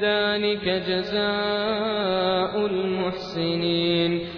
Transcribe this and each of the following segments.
ذلك جزاء المحسنين.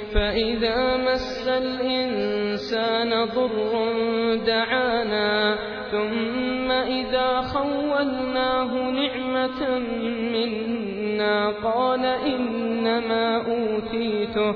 فإذا مس الإنسان ضر دعانا ثم إذا خولناه نعمة منا قال إنما أوتيته.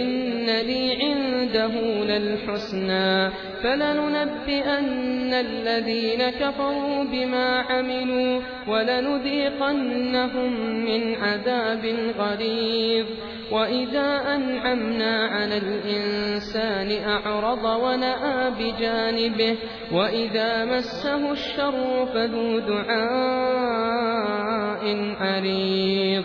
إن لي عنده للحسنى فلننبئن الذين كفروا بما عملوا ولنذيقنهم من عذاب غليظ. وإذا أنعمنا على الإنسان أعرض ونأى بجانبه وإذا مسه الشر فذو دعاء عريض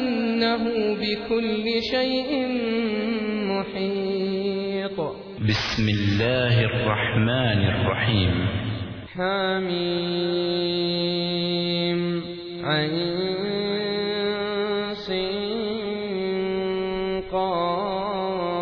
إنه بكل شيء محيط. بسم الله الرحمن الرحيم. حميم. عين قاف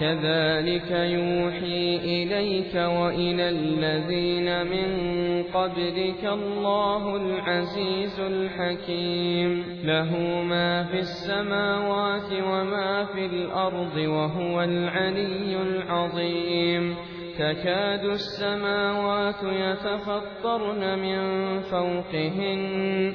كذلك يوحي إليك وإلى الذين من قبلك الله العزيز الحكيم. له ما في السماوات وما في الأرض وهو العلي العظيم. تكاد السماوات يتفطرن من فوقهن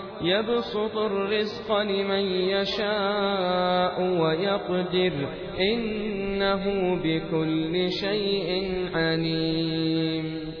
يبسط الرزق لمن يشاء ويقدر إنه بكل شيء عليم.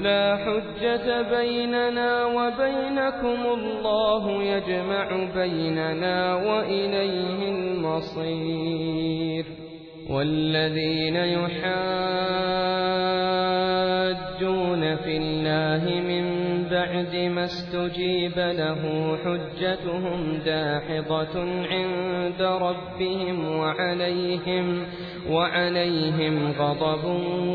لا حجة بيننا وبينكم. الله يجمع بيننا وإليه المصير. والذين يحاجون في الله من بعد ما استجيب له حجتهم داحضة عند ربهم وعليهم وعليهم غضب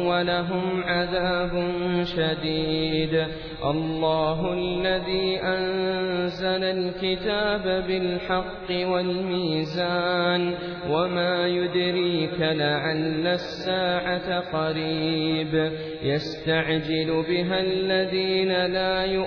ولهم عذاب شديد. الله الذي أنزل الكتاب بالحق والميزان وما يدريك لعل الساعة قريب. يستعجل بها الذين لا يؤمنون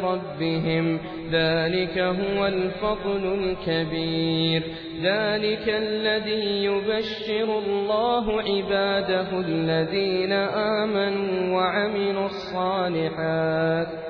ربهم. ذلك هو الفضل الكبير. ذلك الذي يبشر الله عباده الذين آمنوا وعملوا الصالحات.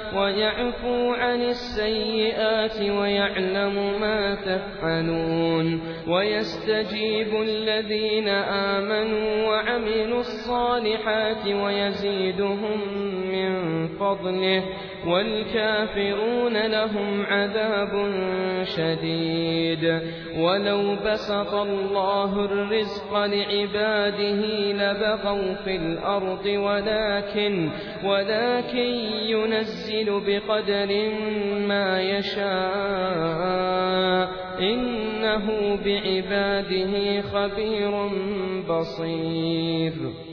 ويعفو عن السيئات ويعلم ما تفعلون ويستجيب الذين آمنوا وعملوا الصالحات ويزيدهم من فضله والكافرون لهم عذاب شديد ولو بسط الله الرزق لعباده لبغوا في الأرض ولكن ولكن ينزل بقدر ما يشاء إنه بعباده خبير بصير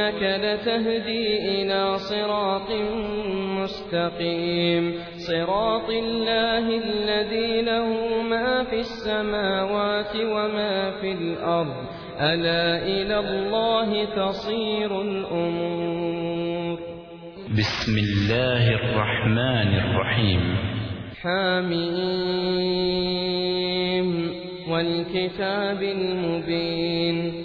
وإنك لتهدي إلى صراط مستقيم. صراط الله الذي له ما في السماوات وما في الأرض. ألا إلى الله تصير الأمور. بسم الله الرحمن الرحيم. حميم. والكتاب المبين.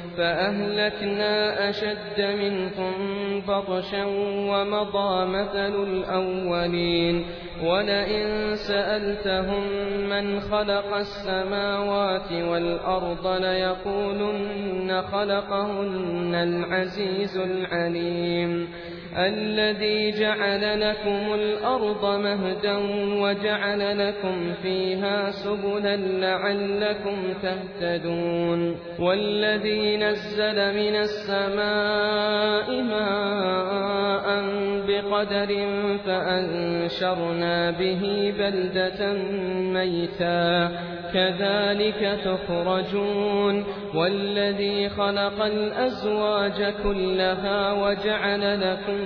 فأهلكنا أشد منهم بطشا ومضى مثل الأولين. ولئن سألتهم من خلق السماوات والأرض ليقولن خلقهن العزيز العليم. الذي جعل لكم الأرض مهدا وجعل لكم فيها سبلا لعلكم تهتدون والذي نزل من السماء ماء بقدر فأنشرنا به بلدة ميتا كذلك تخرجون والذي خلق الأزواج كلها وجعل لكم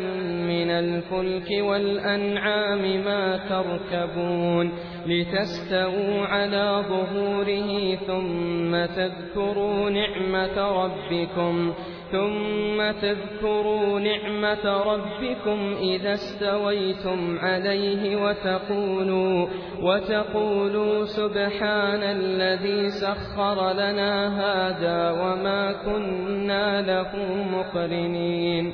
من الفلك والأنعام ما تركبون لتستووا على ظهوره ثم تذكروا نعمة ربكم ثم تذكروا نعمة ربكم إذا استويتم عليه وتقولوا وتقولوا سبحان الذي سخر لنا هذا وما كنا له مقرنين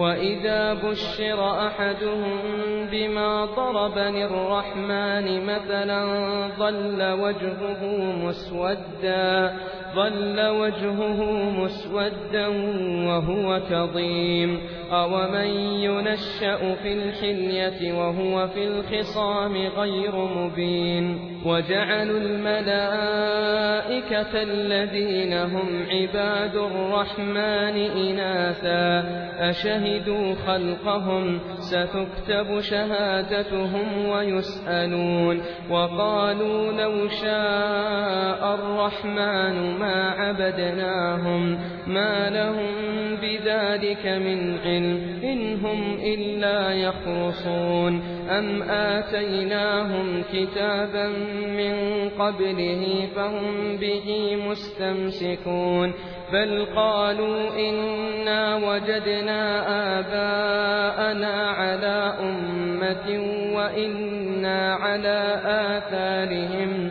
وإذا بشر أحدهم بما ضرب للرحمن مثلا ظل وجهه مسودا ظل وجهه مسودا وهو كظيم. أومن ينشأ في الحلية وهو في الخصام غير مبين. وجعلوا الملائكة الذين هم عباد الرحمن إناثا. أشهدوا خلقهم ستكتب شهادتهم ويسألون. وقالوا لو شاء الرحمن ما عبدناهم ما لهم بذلك من علم إن هم إلا يخرصون أم آتيناهم كتابا من قبله فهم به مستمسكون بل قالوا إنا وجدنا آباءنا على أمة وإنا على آثارهم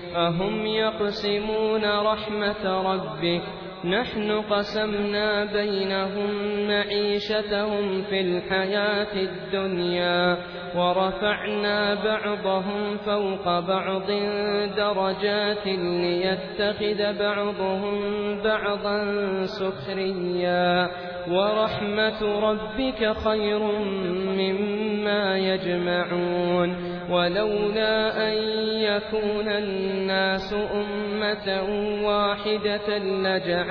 أهم يقسمون رحمة ربك نحن قسمنا بينهم معيشتهم في الحياة الدنيا ورفعنا بعضهم فوق بعض درجات ليتخذ بعضهم بعضا سخريا ورحمة ربك خير مما يجمعون ولولا أن يكون الناس أمة واحدة لجعلنا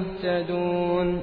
مهتدون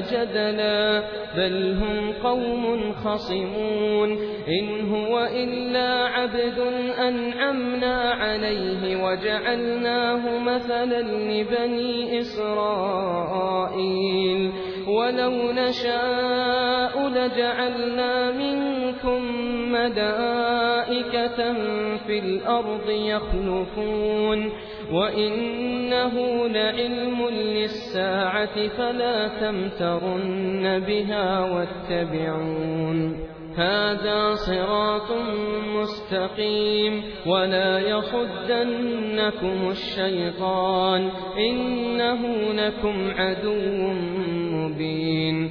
جدلا بل هم قوم خصمون. إن هو إلا عبد أنعمنا عليه وجعلناه مثلا لبني إسرائيل. ولو نشاء لجعلنا منكم ملائكة في الأرض يخلفون. وإنه لعلم للساعة فلا تمترن بها واتبعون هذا صراط مستقيم ولا يصدنكم الشيطان إنه لكم عدو مبين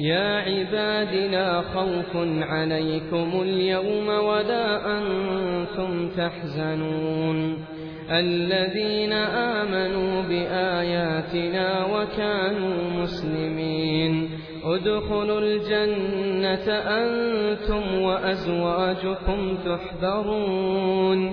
يا عباد لا خوف عليكم اليوم ولا أنتم تحزنون. الذين آمنوا بآياتنا وكانوا مسلمين. ادخلوا الجنة أنتم وأزواجكم تحذرون.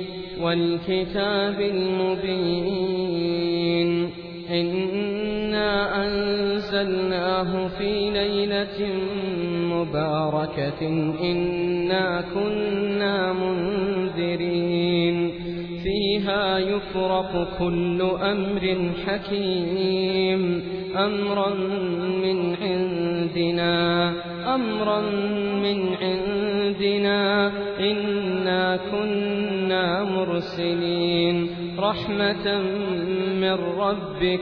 والكتاب المبين. إنا أنزلناه في ليلة مباركة. إنا كنا منذرين. فيها يفرق كل أمر حكيم. أمرا من عندنا أمرا من عندنا. إنا كنا مرسلين. رحمة من ربك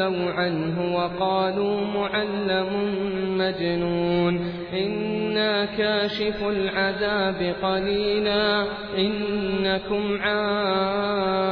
تولوا عنه وقالوا معلم مجنون. إنا كاشف العذاب قليلا إنكم عائدون.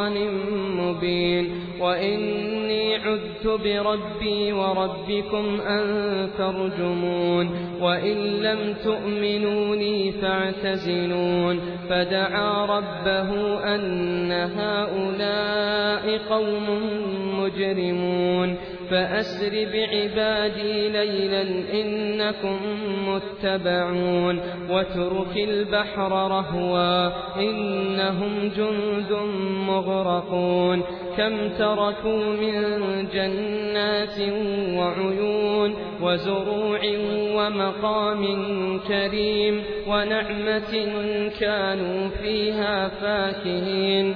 مبين وإني عذت بربي وربكم أن ترجمون وإن لم تؤمنوا لي فاعتزلون فدعا ربه أن هؤلاء قوم مجرمون فأسر بعبادي ليلا إنكم متبعون واترك البحر رهوا إنهم جند مغرقون كم تركوا من جنات وعيون وزروع ومقام كريم ونعمة كانوا فيها فاكهين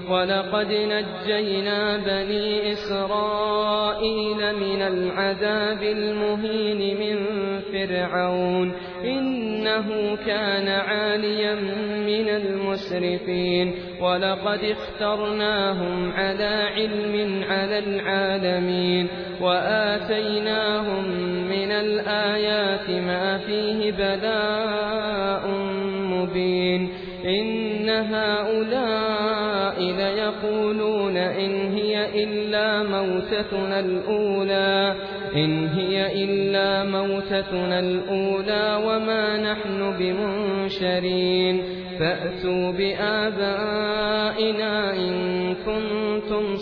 ولقد نجينا بني إسرائيل من العذاب المهين من فرعون. إنه كان عاليا من المسرفين. ولقد اخترناهم على علم على العالمين. وآتيناهم من الآيات ما فيه بلاء مبين. إن هؤلاء ليقولون إن هي إلا موتتنا الأولى إن هي إلا موتتنا الأولى وما نحن بمنشرين فأتوا بآبائنا إن كنتم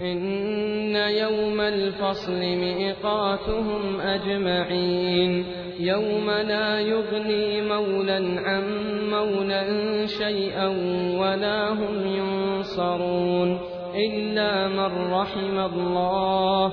إن يوم الفصل ميقاتهم أجمعين يوم لا يغني مولا عن مولا شيئا ولا هم ينصرون إلا من رحم الله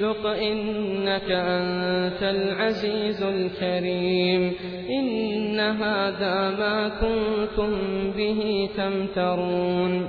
ذق إنك أنت العزيز الكريم إن هذا ما كنتم به تمترون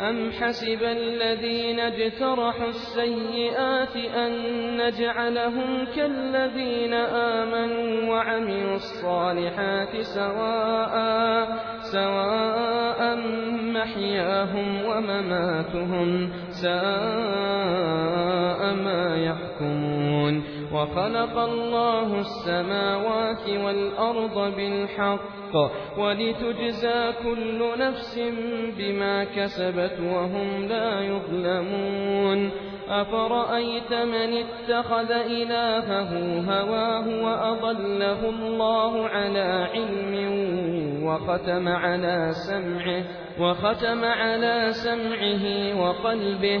أم حسب الذين اجترحوا السيئات أن نجعلهم كالذين آمنوا وعملوا الصالحات سواء سواء محياهم ومماتهم ساء ما يحكمون وخلق الله السماوات والأرض بالحق ولتجزى كل نفس بما كسبت وهم لا يظلمون أفرأيت من اتخذ إلهه هواه وأضله الله على علم وختم على سمعه وختم على سمعه وقلبه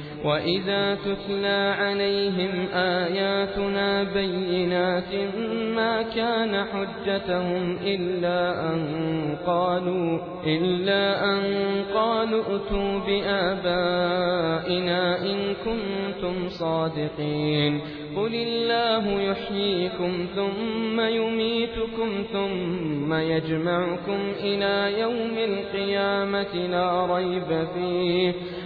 وإذا تتلى عليهم آياتنا بينات ما كان حجتهم إلا أن قالوا إلا أن قالوا ائتوا بآبائنا إن كنتم صادقين قل الله يحييكم ثم يميتكم ثم يجمعكم إلى يوم القيامة لا ريب فيه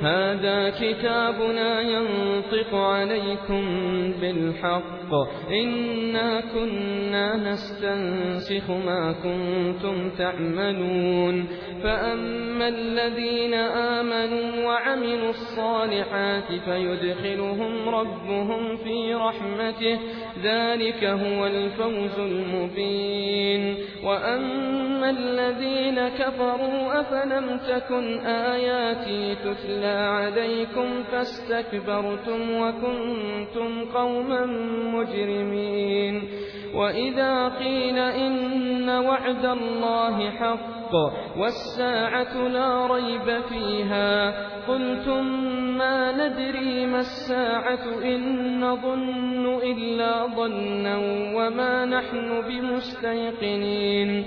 هذا كتابنا ينطق عليكم بالحق. إنا كنا نستنسخ ما كنتم تعملون. فأما الذين آمنوا وعملوا الصالحات فيدخلهم ربهم في رحمته. ذلك هو الفوز المبين. وأما الذين كفروا أفلم تكن آياتي تتلى عليكم فاستكبرتم وكنتم قوما مجرمين وإذا قيل إن وعد الله حق والساعة لا ريب فيها قلتم ما ندري ما الساعة إن نظن إلا ظنا وما نحن بمستيقنين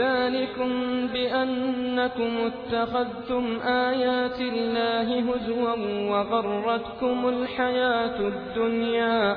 ذلكم بأنكم اتخذتم آيات الله هزوا وغرتكم الحياة الدنيا